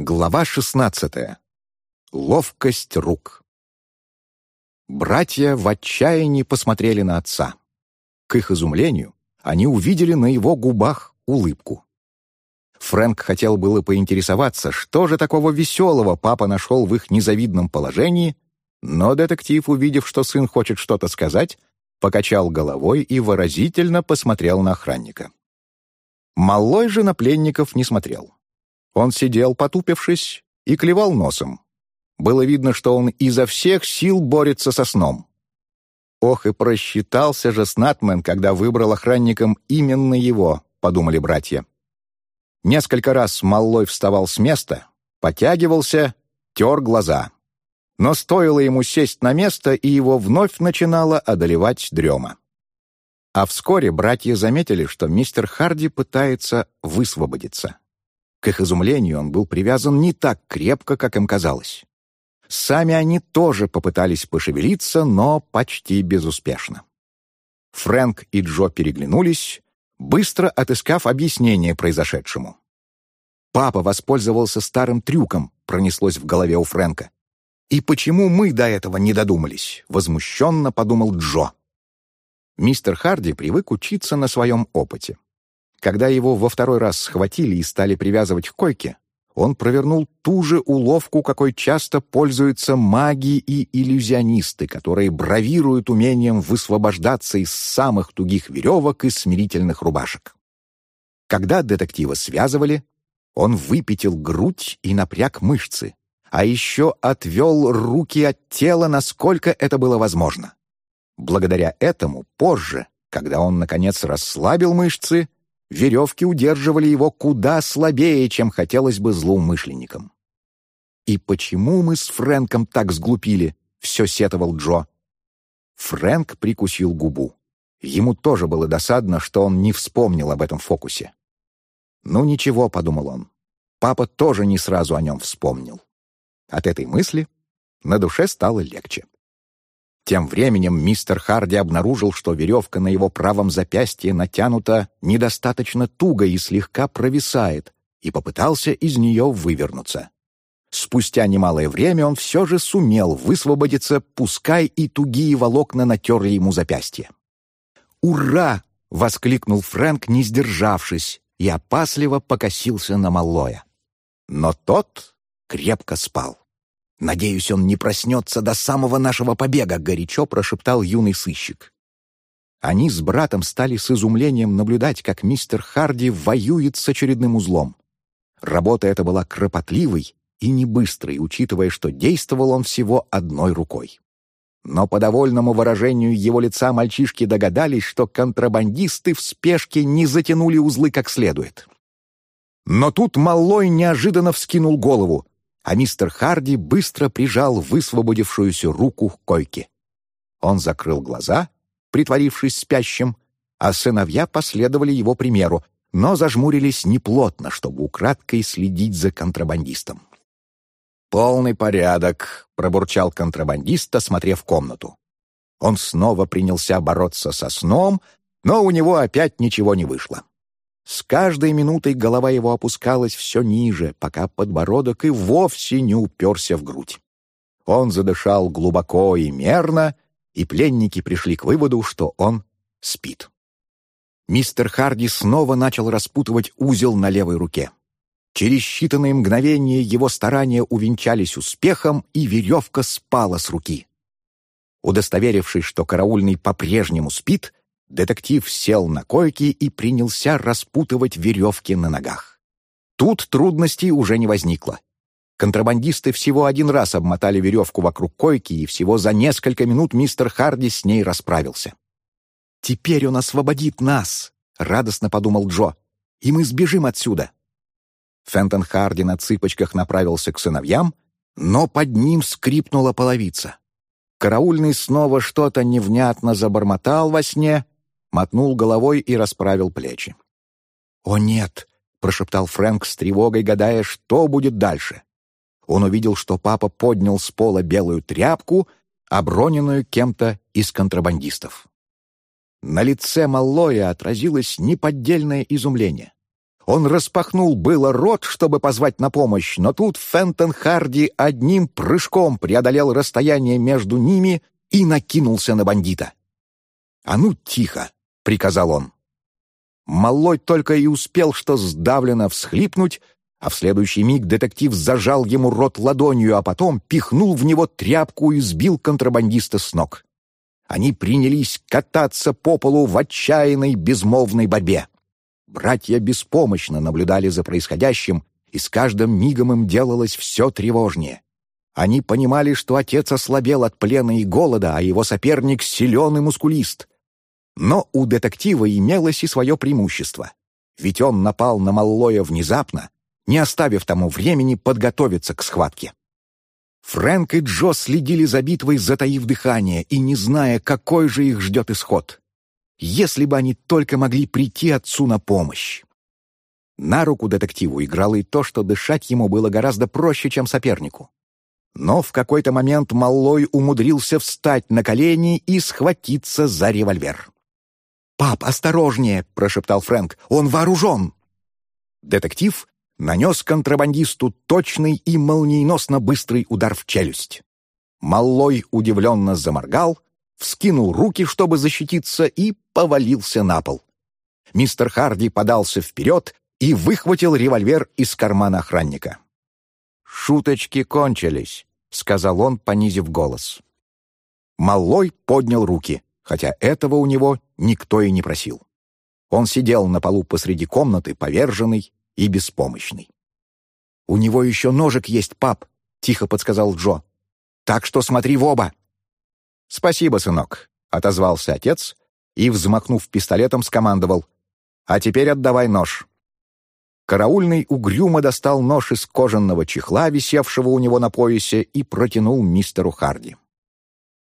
Глава шестнадцатая. Ловкость рук. Братья в отчаянии посмотрели на отца. К их изумлению, они увидели на его губах улыбку. Фрэнк хотел было поинтересоваться, что же такого веселого папа нашел в их незавидном положении, но детектив, увидев, что сын хочет что-то сказать, покачал головой и выразительно посмотрел на охранника. Малой же на пленников не смотрел. Он сидел, потупившись, и клевал носом. Было видно, что он изо всех сил борется со сном. «Ох, и просчитался же Снатмен, когда выбрал охранником именно его», — подумали братья. Несколько раз Маллой вставал с места, потягивался, тер глаза. Но стоило ему сесть на место, и его вновь начинала одолевать дрема. А вскоре братья заметили, что мистер Харди пытается высвободиться. К их изумлению он был привязан не так крепко, как им казалось. Сами они тоже попытались пошевелиться, но почти безуспешно. Фрэнк и Джо переглянулись, быстро отыскав объяснение произошедшему. «Папа воспользовался старым трюком», — пронеслось в голове у Фрэнка. «И почему мы до этого не додумались?» — возмущенно подумал Джо. Мистер Харди привык учиться на своем опыте. Когда его во второй раз схватили и стали привязывать к койке, он провернул ту же уловку, какой часто пользуются маги и иллюзионисты, которые бравируют умением высвобождаться из самых тугих веревок и смирительных рубашек. Когда детектива связывали, он выпятил грудь и напряг мышцы, а еще отвел руки от тела, насколько это было возможно. Благодаря этому позже, когда он, наконец, расслабил мышцы, веревки удерживали его куда слабее, чем хотелось бы злоумышленникам. «И почему мы с Фрэнком так сглупили?» — все сетовал Джо. Фрэнк прикусил губу. Ему тоже было досадно, что он не вспомнил об этом фокусе. «Ну ничего», — подумал он, — «папа тоже не сразу о нем вспомнил». От этой мысли на душе стало легче. Тем временем мистер Харди обнаружил, что веревка на его правом запястье натянута недостаточно туго и слегка провисает, и попытался из нее вывернуться. Спустя немалое время он все же сумел высвободиться, пускай и тугие волокна натерли ему запястье. «Ура!» — воскликнул Фрэнк, не сдержавшись, и опасливо покосился на Маллоя. Но тот крепко спал. «Надеюсь, он не проснется до самого нашего побега», — горячо прошептал юный сыщик. Они с братом стали с изумлением наблюдать, как мистер Харди воюет с очередным узлом. Работа эта была кропотливой и не быстрой, учитывая, что действовал он всего одной рукой. Но по довольному выражению его лица мальчишки догадались, что контрабандисты в спешке не затянули узлы как следует. Но тут Маллой неожиданно вскинул голову а мистер Харди быстро прижал высвободившуюся руку к койке. Он закрыл глаза, притворившись спящим, а сыновья последовали его примеру, но зажмурились неплотно, чтобы украдкой следить за контрабандистом. «Полный порядок», — пробурчал контрабандист, осмотрев комнату. Он снова принялся бороться со сном, но у него опять ничего не вышло. С каждой минутой голова его опускалась все ниже, пока подбородок и вовсе не уперся в грудь. Он задышал глубоко и мерно, и пленники пришли к выводу, что он спит. Мистер Харди снова начал распутывать узел на левой руке. Через считанные мгновения его старания увенчались успехом, и веревка спала с руки. Удостоверившись, что караульный по-прежнему спит, Детектив сел на койке и принялся распутывать веревки на ногах. Тут трудностей уже не возникло. Контрабандисты всего один раз обмотали веревку вокруг койки, и всего за несколько минут мистер Харди с ней расправился. «Теперь он освободит нас», — радостно подумал Джо, — «и мы сбежим отсюда». Фентон Харди на цыпочках направился к сыновьям, но под ним скрипнула половица. Караульный снова что-то невнятно забормотал во сне, мотнул головой и расправил плечи. «О нет!» — прошептал Фрэнк с тревогой, гадая, что будет дальше. Он увидел, что папа поднял с пола белую тряпку, оброненную кем-то из контрабандистов. На лице Маллоя отразилось неподдельное изумление. Он распахнул было рот, чтобы позвать на помощь, но тут Фентон Харди одним прыжком преодолел расстояние между ними и накинулся на бандита. «А ну, тихо!» — приказал он. Малой только и успел что сдавленно всхлипнуть, а в следующий миг детектив зажал ему рот ладонью, а потом пихнул в него тряпку и сбил контрабандиста с ног. Они принялись кататься по полу в отчаянной безмолвной борьбе. Братья беспомощно наблюдали за происходящим, и с каждым мигом им делалось все тревожнее. Они понимали, что отец ослабел от плена и голода, а его соперник силен и мускулист. Но у детектива имелось и свое преимущество. Ведь он напал на Маллоя внезапно, не оставив тому времени подготовиться к схватке. Фрэнк и Джо следили за битвой, затаив дыхание и не зная, какой же их ждет исход если бы они только могли прийти отцу на помощь. На руку детективу играло и то, что дышать ему было гораздо проще, чем сопернику. Но в какой-то момент Маллой умудрился встать на колени и схватиться за револьвер. «Пап, осторожнее!» — прошептал Фрэнк. «Он вооружен!» Детектив нанес контрабандисту точный и молниеносно быстрый удар в челюсть. Маллой удивленно заморгал, вскинул руки, чтобы защититься, и повалился на пол. Мистер Харди подался вперед и выхватил револьвер из кармана охранника. «Шуточки кончились», — сказал он, понизив голос. Маллой поднял руки, хотя этого у него никто и не просил. Он сидел на полу посреди комнаты, поверженный и беспомощный. «У него еще ножик есть, пап», — тихо подсказал Джо. «Так что смотри в оба». «Спасибо, сынок», — отозвался отец и, взмахнув пистолетом, скомандовал. «А теперь отдавай нож». Караульный угрюмо достал нож из кожаного чехла, висевшего у него на поясе, и протянул мистеру Харди.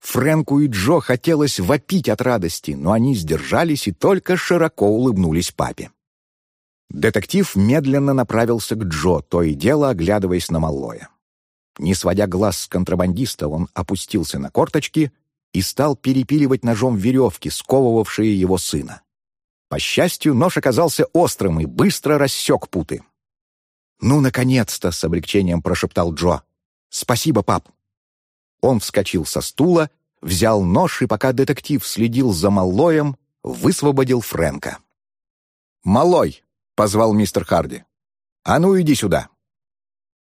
Фрэнку и Джо хотелось вопить от радости, но они сдержались и только широко улыбнулись папе. Детектив медленно направился к Джо, то и дело оглядываясь на Маллоя. Не сводя глаз с контрабандиста, он опустился на корточки и стал перепиливать ножом веревки, сковывавшие его сына. По счастью, нож оказался острым и быстро рассек путы. «Ну, наконец-то!» — с облегчением прошептал Джо. «Спасибо, пап!» Он вскочил со стула, взял нож и, пока детектив следил за Маллоем, высвободил Фрэнка. «Малой!» — позвал мистер Харди. «А ну, иди сюда!»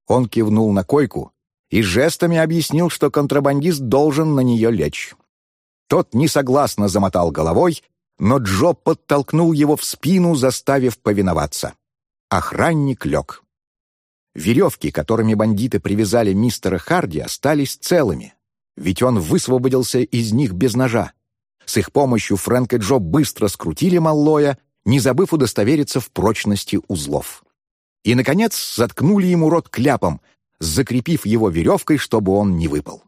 Он кивнул на койку и жестами объяснил, что контрабандист должен на нее лечь. Тот несогласно замотал головой, но Джо подтолкнул его в спину, заставив повиноваться. Охранник лег. Веревки, которыми бандиты привязали мистера Харди, остались целыми, ведь он высвободился из них без ножа. С их помощью Фрэнк и Джо быстро скрутили Маллоя, не забыв удостовериться в прочности узлов. И, наконец, заткнули ему рот кляпом, закрепив его веревкой, чтобы он не выпал.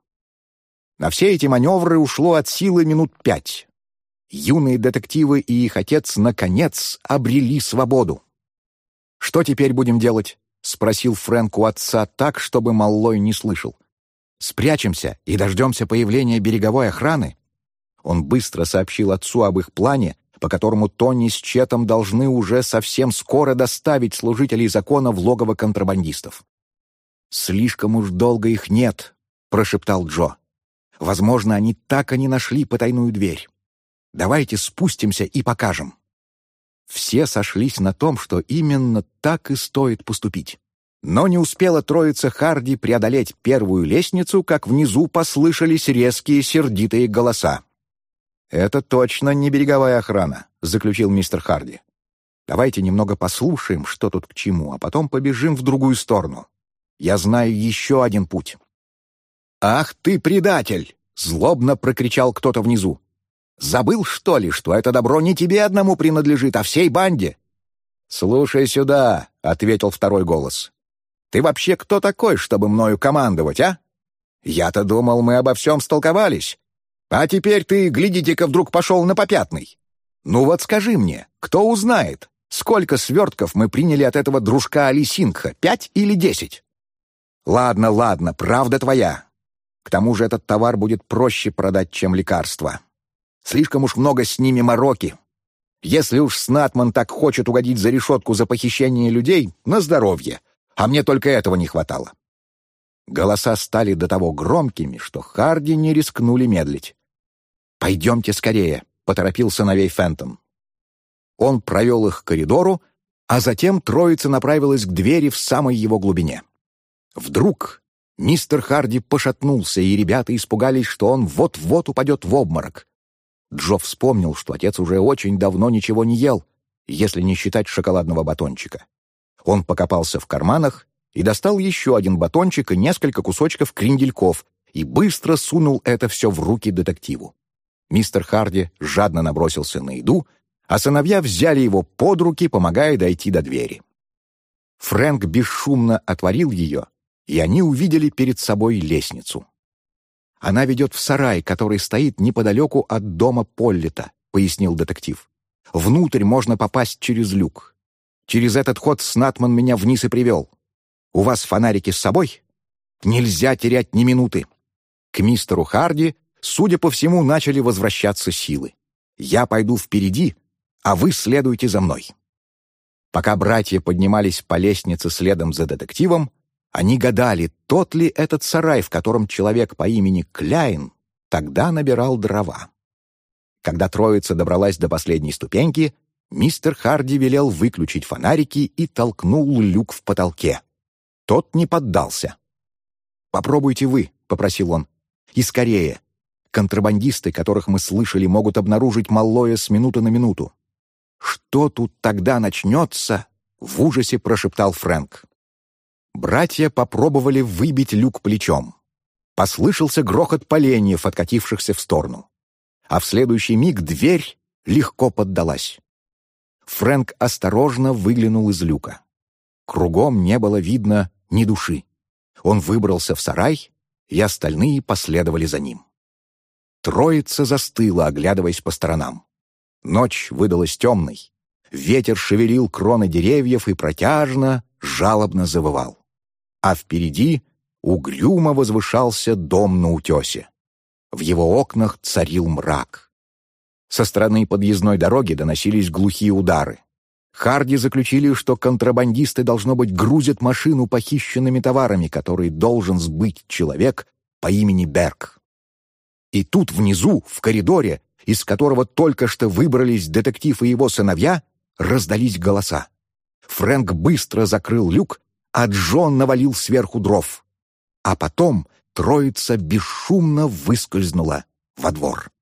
На все эти маневры ушло от силы минут пять. Юные детективы и их отец, наконец, обрели свободу. «Что теперь будем делать?» — спросил Фрэнк у отца так, чтобы Маллой не слышал. «Спрячемся и дождемся появления береговой охраны?» Он быстро сообщил отцу об их плане, по которому Тони с Четом должны уже совсем скоро доставить служителей закона в логово контрабандистов. «Слишком уж долго их нет», — прошептал Джо. Возможно, они так и не нашли потайную дверь. Давайте спустимся и покажем. Все сошлись на том, что именно так и стоит поступить. Но не успела троица Харди преодолеть первую лестницу, как внизу послышались резкие сердитые голоса. «Это точно не береговая охрана», — заключил мистер Харди. «Давайте немного послушаем, что тут к чему, а потом побежим в другую сторону. Я знаю еще один путь». «Ах ты, предатель!» — злобно прокричал кто-то внизу. «Забыл, что ли, что это добро не тебе одному принадлежит, а всей банде?» «Слушай сюда», — ответил второй голос. «Ты вообще кто такой, чтобы мною командовать, а? Я-то думал, мы обо всем столковались. А теперь ты, глядите-ка, вдруг пошел на попятный. Ну вот скажи мне, кто узнает, сколько свертков мы приняли от этого дружка Алисингха, пять или десять?» «Ладно, ладно, правда твоя. К тому же этот товар будет проще продать, чем лекарство. Слишком уж много с ними мороки. Если уж Снатман так хочет угодить за решетку за похищение людей, на здоровье. А мне только этого не хватало. Голоса стали до того громкими, что Харди не рискнули медлить. «Пойдемте скорее», — поторопил сыновей Фентон. Он провел их к коридору, а затем троица направилась к двери в самой его глубине. Вдруг мистер Харди пошатнулся, и ребята испугались, что он вот-вот упадет в обморок. Джо вспомнил, что отец уже очень давно ничего не ел, если не считать шоколадного батончика. Он покопался в карманах и достал еще один батончик и несколько кусочков крендельков и быстро сунул это все в руки детективу. Мистер Харди жадно набросился на еду, а сыновья взяли его под руки, помогая дойти до двери. Фрэнк бесшумно отворил ее, и они увидели перед собой лестницу. «Она ведет в сарай, который стоит неподалеку от дома Поллита», — пояснил детектив. «Внутрь можно попасть через люк. Через этот ход Снатман меня вниз и привел. У вас фонарики с собой? Нельзя терять ни минуты». К мистеру Харди, судя по всему, начали возвращаться силы. «Я пойду впереди, а вы следуйте за мной». Пока братья поднимались по лестнице следом за детективом, они гадали, тот ли этот сарай, в котором человек по имени Кляйн тогда набирал дрова. Когда троица добралась до последней ступеньки, мистер Харди велел выключить фонарики и толкнул люк в потолке. Тот не поддался. «Попробуйте вы», — попросил он. «И скорее. Контрабандисты, которых мы слышали, могут обнаружить малое с минуты на минуту. «Что тут тогда начнется?» — в ужасе прошептал Фрэнк. Братья попробовали выбить люк плечом. Послышался грохот поленьев, откатившихся в сторону. А в следующий миг дверь легко поддалась. Фрэнк осторожно выглянул из люка. Кругом не было видно ни души. Он выбрался в сарай, и остальные последовали за ним. Троица застыла, оглядываясь по сторонам. Ночь выдалась темной. Ветер шевелил кроны деревьев и протяжно, жалобно завывал. А впереди угрюмо возвышался дом на утесе. В его окнах царил мрак. Со стороны подъездной дороги доносились глухие удары. Харди заключили, что контрабандисты, должно быть, грузят машину похищенными товарами, которые должен сбыть человек по имени Берг. И тут внизу, в коридоре, из которого только что выбрались детектив и его сыновья, раздались голоса. Фрэнк быстро закрыл люк, а Джон навалил сверху дров. А потом троица бесшумно выскользнула во двор.